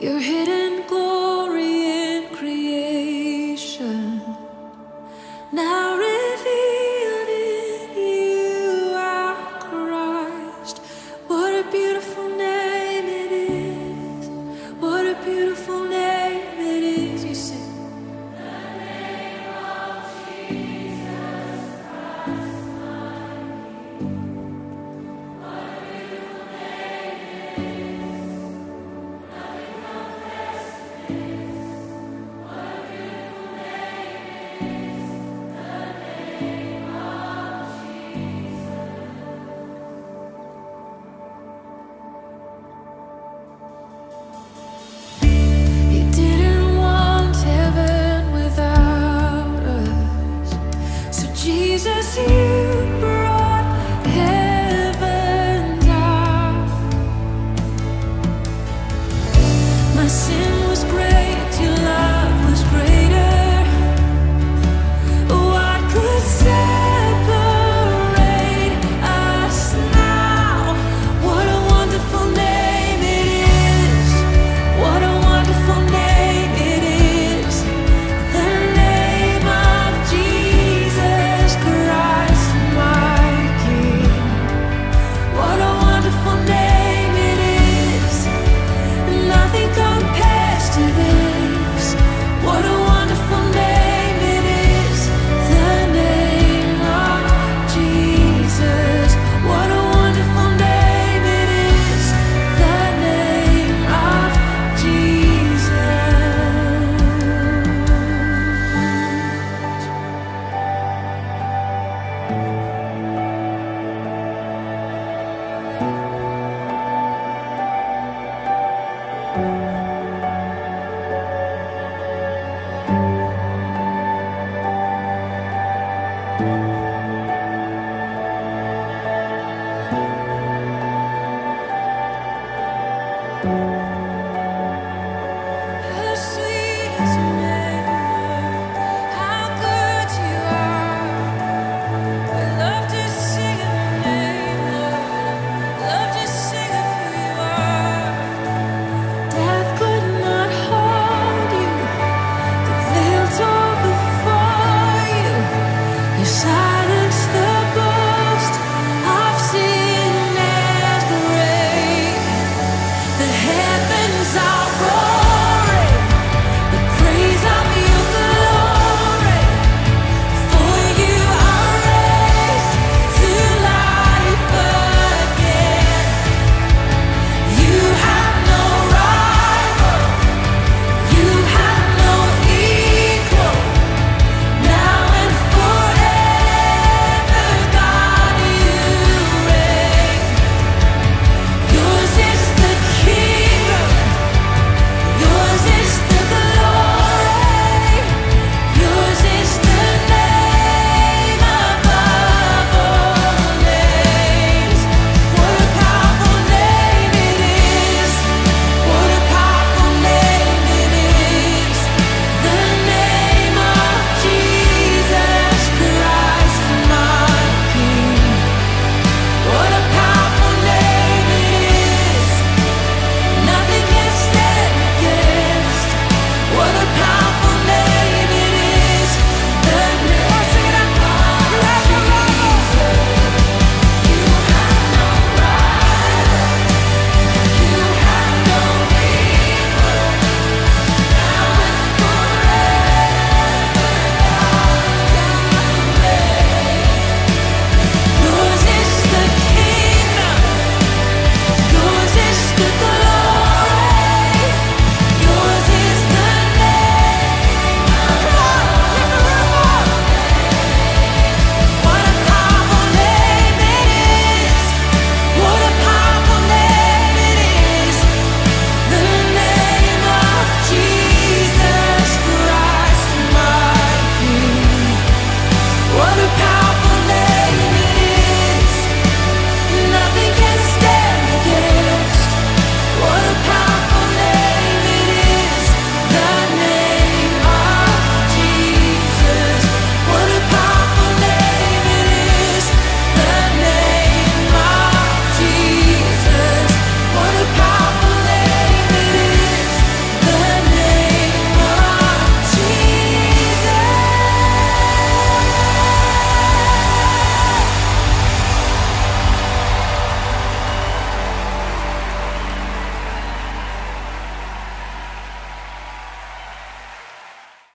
You're hidden Jesus, you